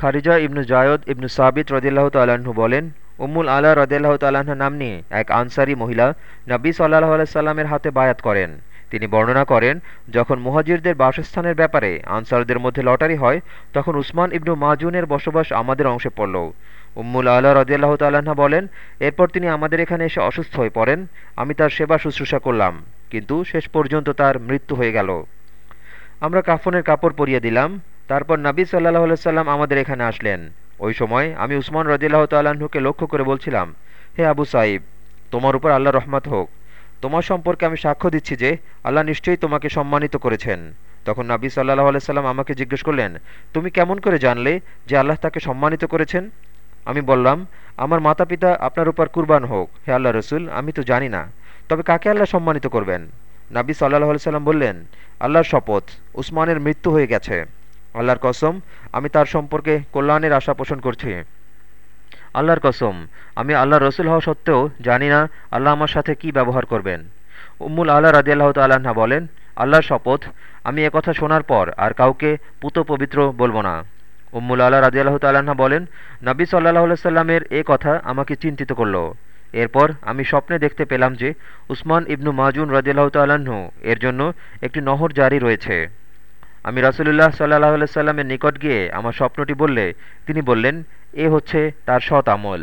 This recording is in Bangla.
খারিজা ইবনু জায়দ ইবনু সাবিত রদিল্লাহ তাল্লাহ্ন বলেন, উম্মুল আলা রদিল্লাহ তাল্লাহ্ন নাম নিয়ে এক আনসারি মহিলা নবী সাল্লাহ আলাইসাল্লামের হাতে বায়াত করেন। তিনি বর্ণনা করেন, যখন মুহাজিরদের বাসস্থানের ব্যাপারে আনসারদের মধ্যে লটারি হয়, তখন উসমান ইবনু মাজুনের বসবাস আমাদের অংশে পড়ল। উম্মুল আল্লাহ রদিয়াল্লাহ তাল্লাহা বলেন, এরপর তিনি আমাদের এখানে এসে অসুস্থ হয়ে পড়েন, আমি তার সেবা শুশ্রূষা করলাম, কিন্তু শেষ পর্যন্ত তার মৃত্যু হয়ে গেল। আমরা কাফনের কাপড় পরিয়ে দিলাম তারপর নবী সাল্লাহ সাল্লাম আমাদের এখানে আসলেন। ওই সময় আমি উসমান রদিল্লাহ তাল্লাহ্নকে লক্ষ্য করে বলছিলাম, হে আবু সাইব, তোমার উপর আল্লাহ রহমত হোক। তোমার সম্পর্কে আমি সাক্ষ্য দিচ্ছি যে আল্লাহ নিশ্চয়ই তোমাকে সম্মানিত করেছেন। তখন নাবী সাল্লাহ আলাইসাল্লাম আমাকে জিজ্ঞেস করলেন, তুমি কেমন করে জানলে যে আল্লাহ তাকে সম্মানিত করেছেন? আমি বললাম, আমার মাতা পিতা আপনার উপর কুরবান হোক, হে আল্লাহ রসুল, আমি তো জানি না, তবে কাকে আল্লাহ সম্মানিত করবেন? নাবী সাল্লাহ সাল্লাম বললেন, আল্লাহর শপথ, উসমানের মৃত্যু হয়ে গেছে। আল্লাহর কসম, আমি তার সম্পর্কে কল্যাণের আশা পোষণ করছি। আল্লাহর কসম, আমি আল্লাহ রসুল হওয়া সত্ত্বেও জানি না আল্লাহ আমার সাথে কি ব্যবহার করবেন। উম্মুল আল্লাহ রাজিয়াল্লাহ তাল্লাহা বলেন, আল্লাহর শপথ, আমি কথা শোনার পর আর কাউকে পুত পবিত্র বলব না। উম্মুল আল্লাহ রাজিয়াল্লাহ তাল্লাহা বলেন, নবী সাল্লাহ সাল্লামের এ কথা আমাকে চিন্তিত করল। এরপর আমি স্বপ্নে দেখতে পেলাম যে, উসমান ইবনু মাজুন রাজিয়াল্লাহ তাল্লাহ্ন এর জন্য একটি নহর জারি রয়েছে। আমি রাসুলুল্লাহ সাল্লাহ সাল্লামের নিকট গিয়ে আমার স্বপ্নটি বললে, তিনি বললেন, এ হচ্ছে তার সৎ আমল।